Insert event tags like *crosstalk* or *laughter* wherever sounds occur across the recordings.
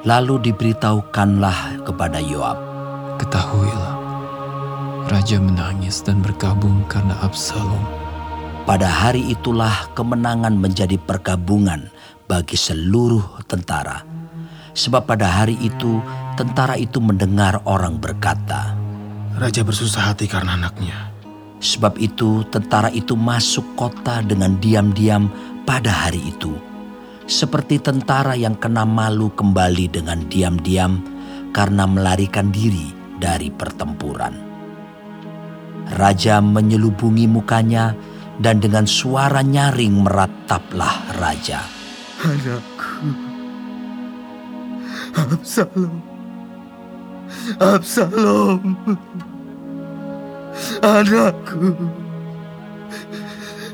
Lalu diberitahukanlah kepada Yoab. Ketahuilah, Raja menangis dan berkabung karena Absalom. Pada hari itulah kemenangan menjadi perkabungan bagi seluruh tentara. Sebab pada hari itu tentara itu mendengar orang berkata, Raja bersusah hati karena anaknya. Sebab itu tentara itu masuk kota dengan diam-diam pada hari itu. Seperti tentara yang kena malu kembali dengan diam-diam karena melarikan diri dari pertempuran. Raja menyelubungi mukanya dan dengan suara nyaring merataplah raja. Anakku. Absalom. Absalom. Anakku.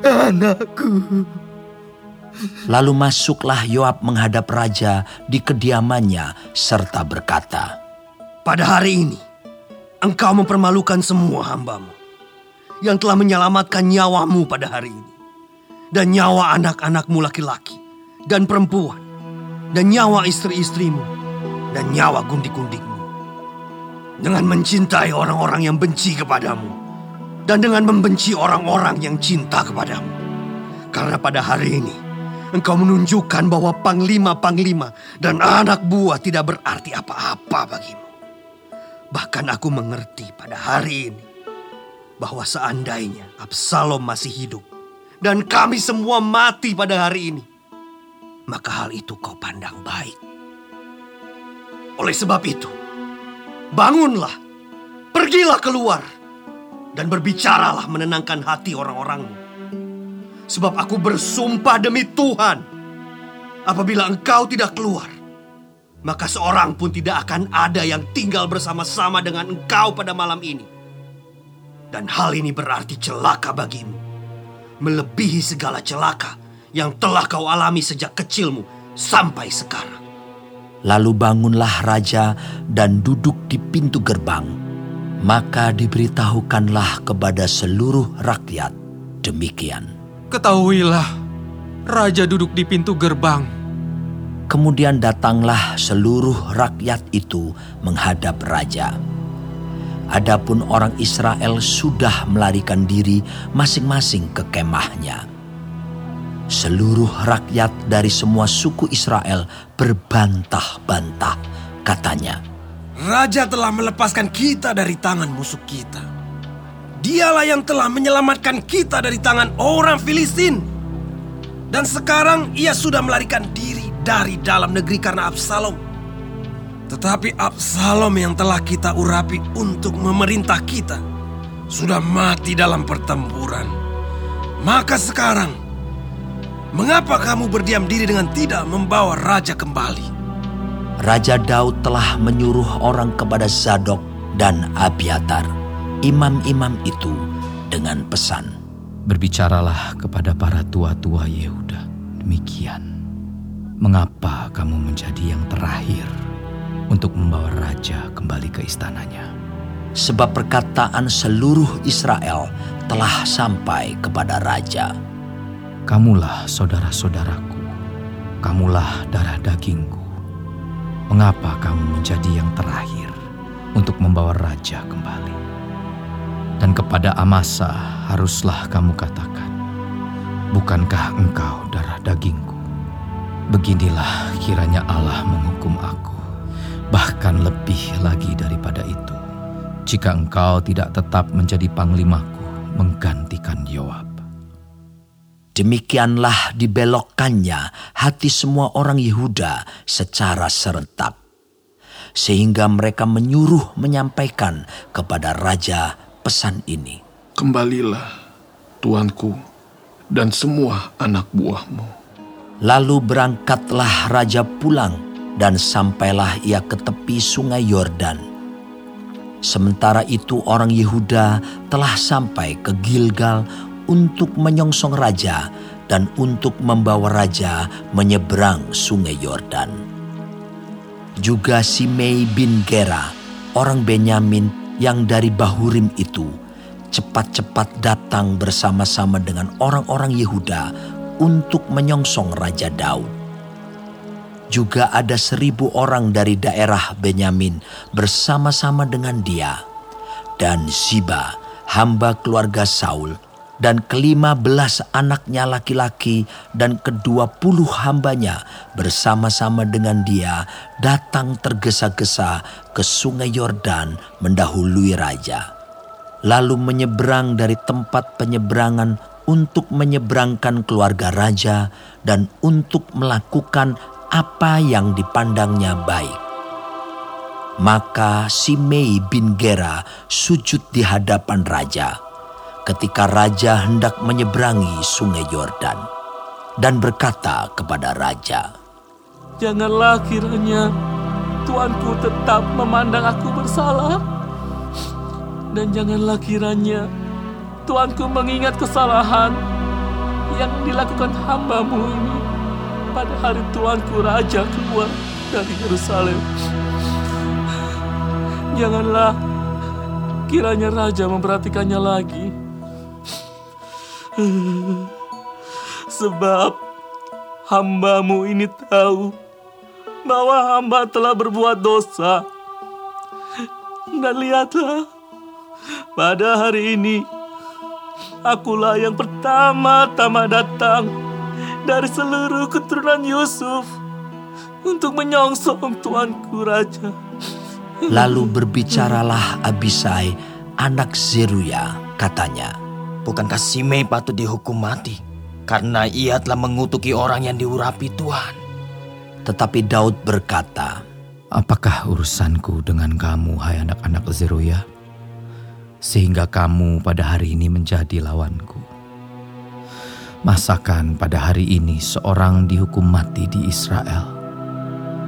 Anakku. Lalu masuklah Yoab menghadap raja di kediamannya serta berkata, Pada hari ini, engkau mempermalukan semua hambamu yang telah menyelamatkan nyawamu pada hari ini. Dan nyawa anak-anakmu laki-laki dan perempuan. Dan nyawa istri-istrimu. Dan nyawa gundik-gundikmu. Dengan mencintai orang-orang yang benci kepadamu. Dan dengan membenci orang-orang yang cinta kepadamu. Karena pada hari ini, engkau menunjukkan bahwa panglima-panglima dan anak buah tidak berarti apa-apa bagimu. Bahkan aku mengerti pada hari ini bahwa seandainya Absalom masih hidup dan kami semua mati pada hari ini, maka hal itu kau pandang baik. Oleh sebab itu, bangunlah, pergilah keluar, dan berbicaralah menenangkan hati orang-orangmu. Sebab aku bersumpah demi Tuhan, apabila engkau tidak keluar, maka seorang pun tidak akan ada yang tinggal bersama-sama dengan engkau pada malam ini. Dan hal ini berarti celaka bagimu, melebihi segala celaka yang telah kau alami sejak kecilmu sampai sekarang. Lalu bangunlah raja dan duduk di pintu gerbang. Maka diberitahukanlah kepada seluruh rakyat demikian. Ketahuilah, Raja duduk di pintu gerbang. Kemudian datanglah seluruh rakyat itu menghadap raja. Adapun orang Israel sudah melarikan diri masing-masing ke kemahnya. Seluruh rakyat dari semua suku Israel berbantah-bantah, katanya. Raja telah melepaskan kita dari tangan musuh kita. Dialah yang telah menyelamatkan kita dari tangan orang Filistin. Dan sekarang ia sudah melarikan diri dari dalam negeri karena Absalom. Tetapi Absalom yang telah kita urapi untuk memerintah kita sudah mati dalam pertempuran. Maka sekarang, mengapa kamu berdiam diri dengan tidak membawa raja kembali? Raja Daud telah menyuruh orang kepada Zadok dan Abiatar, imam-imam itu dengan pesan. Berbicaralah kepada para tua-tua Yehuda. Demikian. Mengapa kamu menjadi yang terakhir untuk membawa raja kembali ke istananya? Sebab perkataan seluruh Israel telah sampai kepada raja. Kamulah saudara-saudaraku. Kamulah darah dagingku. Mengapa kamu menjadi yang terakhir untuk membawa raja kembali? Dan kepada Amasa haruslah kamu katakan, Bukankah engkau darah dagingku? Beginilah kiranya Allah menghukum aku, bahkan lebih lagi daripada itu. Jika engkau tidak tetap menjadi panglimaku, menggantikan Yoab. Demikianlah dibelokkannya hati semua orang Yehuda secara serentak. Sehingga mereka menyuruh menyampaikan kepada raja pesan ini. Kembalilah, tuanku, dan semua anak buahmu. Lalu berangkatlah raja pulang dan sampailah ia ke tepi sungai Yordan. Sementara itu orang Yehuda telah sampai ke Gilgal untuk menyongsong raja dan untuk membawa raja menyeberang sungai Yordan. Juga Simei bin Gera, orang Benyamin yang dari Bahurim itu, cepat-cepat datang bersama-sama dengan orang-orang Yehuda untuk menyongsong Raja Daud. Juga ada seribu orang dari daerah Benyamin bersama-sama dengan dia. Dan Ziba, hamba keluarga Saul, dan kelima belas anaknya laki-laki dan kedua puluh hambanya bersama-sama dengan dia datang tergesa-gesa ke sungai Yordan mendahului raja. Lalu menyeberang dari tempat penyeberangan untuk menyeberangkan keluarga raja dan untuk melakukan apa yang dipandangnya baik. Maka Simei bin Gera sujud di hadapan raja ketika raja hendak menyeberangi sungai Yordan dan berkata kepada raja, Janganlah kiranya tuanku tetap memandang aku bersalah. Dan janganlah kiranya tuanku mengingat kesalahan yang dilakukan hambamu ini pada hari tuanku raja keluar dari Yerusalem. Janganlah kiranya raja memperhatikannya lagi. *laughs* Sebab hambamu ini tahu bahwa hamba telah berbuat dosa. Dan lihatlah, pada hari ini akulah yang pertama-tama datang dari seluruh keturunan Yusuf untuk menyongsong tuanku raja. Lalu berbicaralah Abisai anak Zeruya katanya. Bukankah Simei patut dihukum mati? Karena ia telah mengutuki orang yang diurapi Tuhan. Tetapi Daud berkata, Apakah urusanku dengan kamu, hai anak-anak Zeruya? Sehingga kamu pada hari ini menjadi lawanku. Masakan pada hari ini seorang dihukum mati di Israel?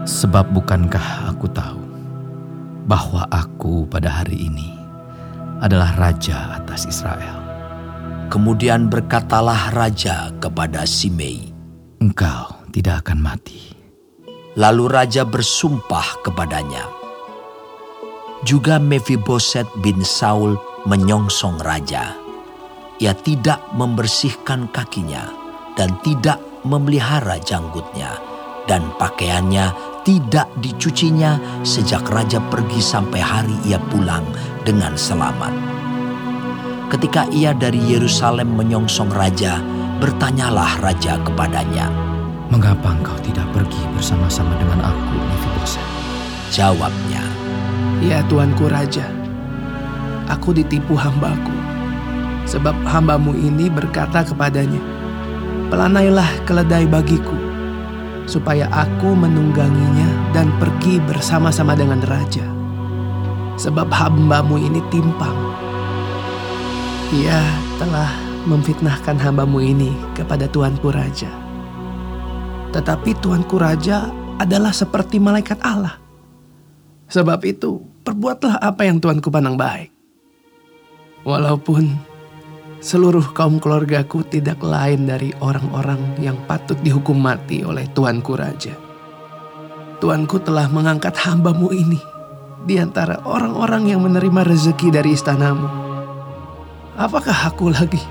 Sebab bukankah aku tahu bahwa aku pada hari ini adalah raja atas Israel? Kemudian berkatalah raja kepada Simei. Engkau tidak akan mati. Lalu raja bersumpah kepadanya. Juga Mephiboset bin Saul menyongsong raja. Ia tidak membersihkan kakinya dan tidak memelihara janggutnya dan pakaiannya tidak dicucinya sejak raja pergi sampai hari ia pulang dengan selamat. Ketika ia dari Yerusalem menyongsong raja, bertanyalah raja kepadanya. Mengapa engkau tidak pergi bersama-sama dengan aku, Mephiboset? Jawabnya, Ya tuanku raja, aku ditipu hambaku. Sebab hambamu ini berkata kepadanya, Pelanailah keledai bagiku, supaya aku menungganginya dan pergi bersama-sama dengan raja. Sebab hambamu ini timpang ia telah memfitnahkan hambamu ini kepada tuanku raja. Tetapi tuanku raja adalah seperti malaikat Allah. Sebab itu, perbuatlah apa yang tuanku pandang baik. Walaupun seluruh kaum keluargaku tidak lain dari orang-orang yang patut dihukum mati oleh tuanku raja. Tuanku telah mengangkat hambamu ini di antara orang-orang yang menerima rezeki dari istanamu apakah aku lagi?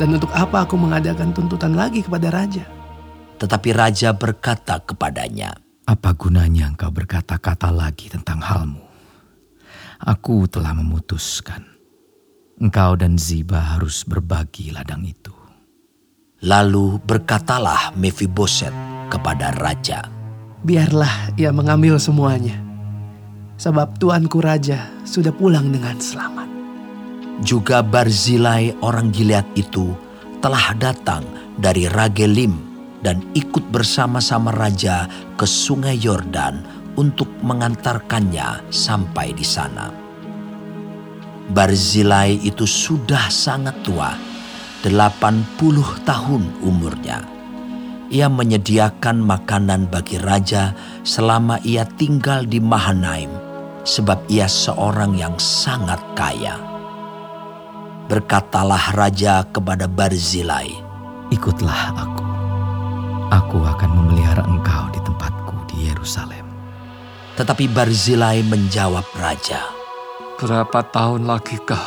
Dan untuk apa aku mengadakan tuntutan lagi kepada raja? Tetapi raja berkata kepadanya, Apa gunanya engkau berkata-kata lagi tentang halmu? Aku telah memutuskan. Engkau dan Ziba harus berbagi ladang itu. Lalu berkatalah Mephiboset kepada raja, Biarlah ia mengambil semuanya, sebab tuanku raja sudah pulang dengan selamat. Juga Barzilai orang Gilead itu telah datang dari Ragelim dan ikut bersama-sama raja ke sungai Yordan untuk mengantarkannya sampai di sana. Barzilai itu sudah sangat tua, 80 tahun umurnya. Ia menyediakan makanan bagi raja selama ia tinggal di Mahanaim, sebab ia seorang yang sangat kaya. Berkatalah raja kepada Barzilai, Ikutlah aku. Aku akan memelihara engkau di tempatku di Yerusalem. Tetapi Barzilai menjawab raja, Berapa tahun lagi kah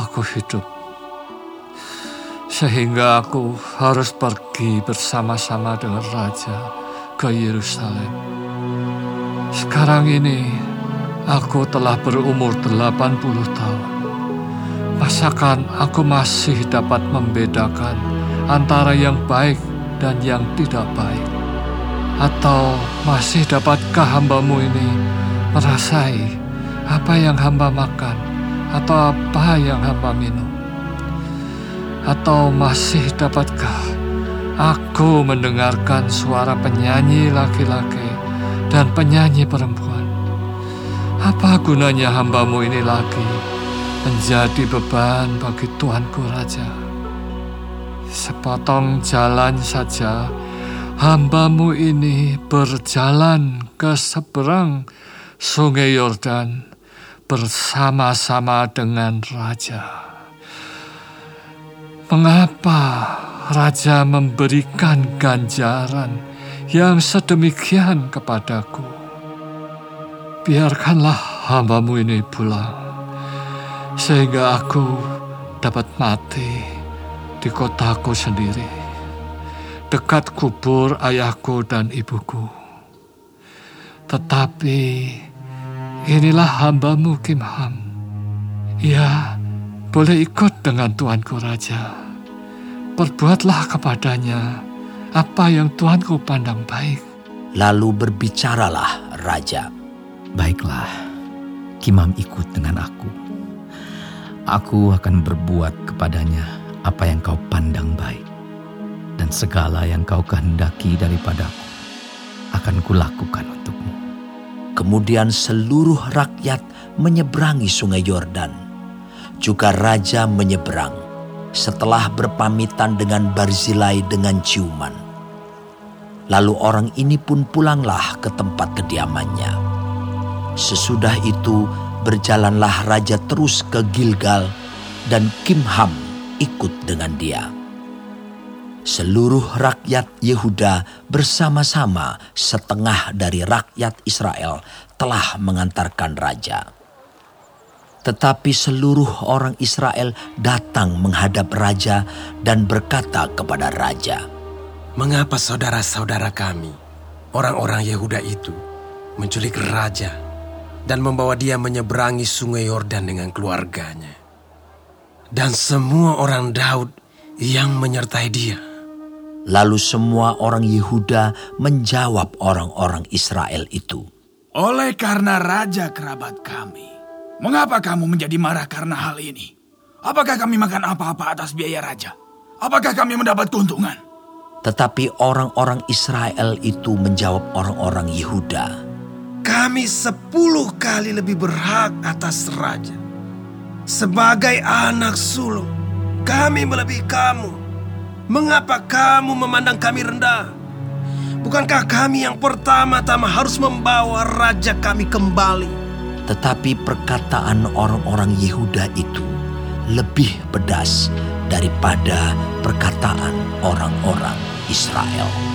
aku hidup? Sehingga aku harus pergi bersama-sama dengan raja ke Yerusalem. Sekarang ini aku telah berumur 80 tahun. Masakan aku masih dapat membedakan antara yang baik dan yang tidak baik? Atau masih dapatkah hambamu ini merasai apa yang hamba makan atau apa yang hamba minum? Atau masih dapatkah aku mendengarkan suara penyanyi laki-laki dan penyanyi perempuan? Apa gunanya hambamu ini lagi menjadi beban bagi Tuanku Raja? Sepotong jalan saja hambamu ini berjalan ke seberang sungai Yordan bersama-sama dengan raja. Mengapa raja memberikan ganjaran yang sedemikian kepadaku? Biarkanlah hambamu ini pulang, sehingga aku dapat mati di kotaku sendiri dekat kubur ayahku dan ibuku. Tetapi inilah hambamu Kimham. Ia boleh ikut dengan tuanku raja. Perbuatlah kepadanya apa yang tuanku pandang baik. Lalu berbicaralah raja. Baiklah, Kimam ikut dengan aku. Aku akan berbuat kepadanya apa yang kau pandang baik dan segala yang kau kehendaki daripadaku akan kulakukan untukmu. Kemudian seluruh rakyat menyeberangi sungai Yordan. Juga raja menyeberang setelah berpamitan dengan Barzilai dengan ciuman. Lalu orang ini pun pulanglah ke tempat kediamannya. Sesudah itu berjalanlah raja terus ke Gilgal dan Kimham ikut dengan dia seluruh rakyat Yehuda bersama-sama setengah dari rakyat Israel telah mengantarkan raja. Tetapi seluruh orang Israel datang menghadap raja dan berkata kepada raja, Mengapa saudara-saudara kami, orang-orang Yehuda itu, menculik raja dan membawa dia menyeberangi sungai Yordan dengan keluarganya? Dan semua orang Daud yang menyertai dia Lalu semua orang Yehuda menjawab orang-orang Israel itu. Oleh karena raja kerabat kami, mengapa kamu menjadi marah karena hal ini? Apakah kami makan apa-apa atas biaya raja? Apakah kami mendapat keuntungan? Tetapi orang-orang Israel itu menjawab orang-orang Yehuda. Kami sepuluh kali lebih berhak atas raja. Sebagai anak sulung, kami melebihi kamu Mengapa kamu memandang kami rendah? Bukankah kami yang pertama-tama harus membawa raja kami kembali? Tetapi perkataan orang-orang Yehuda itu lebih pedas daripada perkataan orang-orang Israel.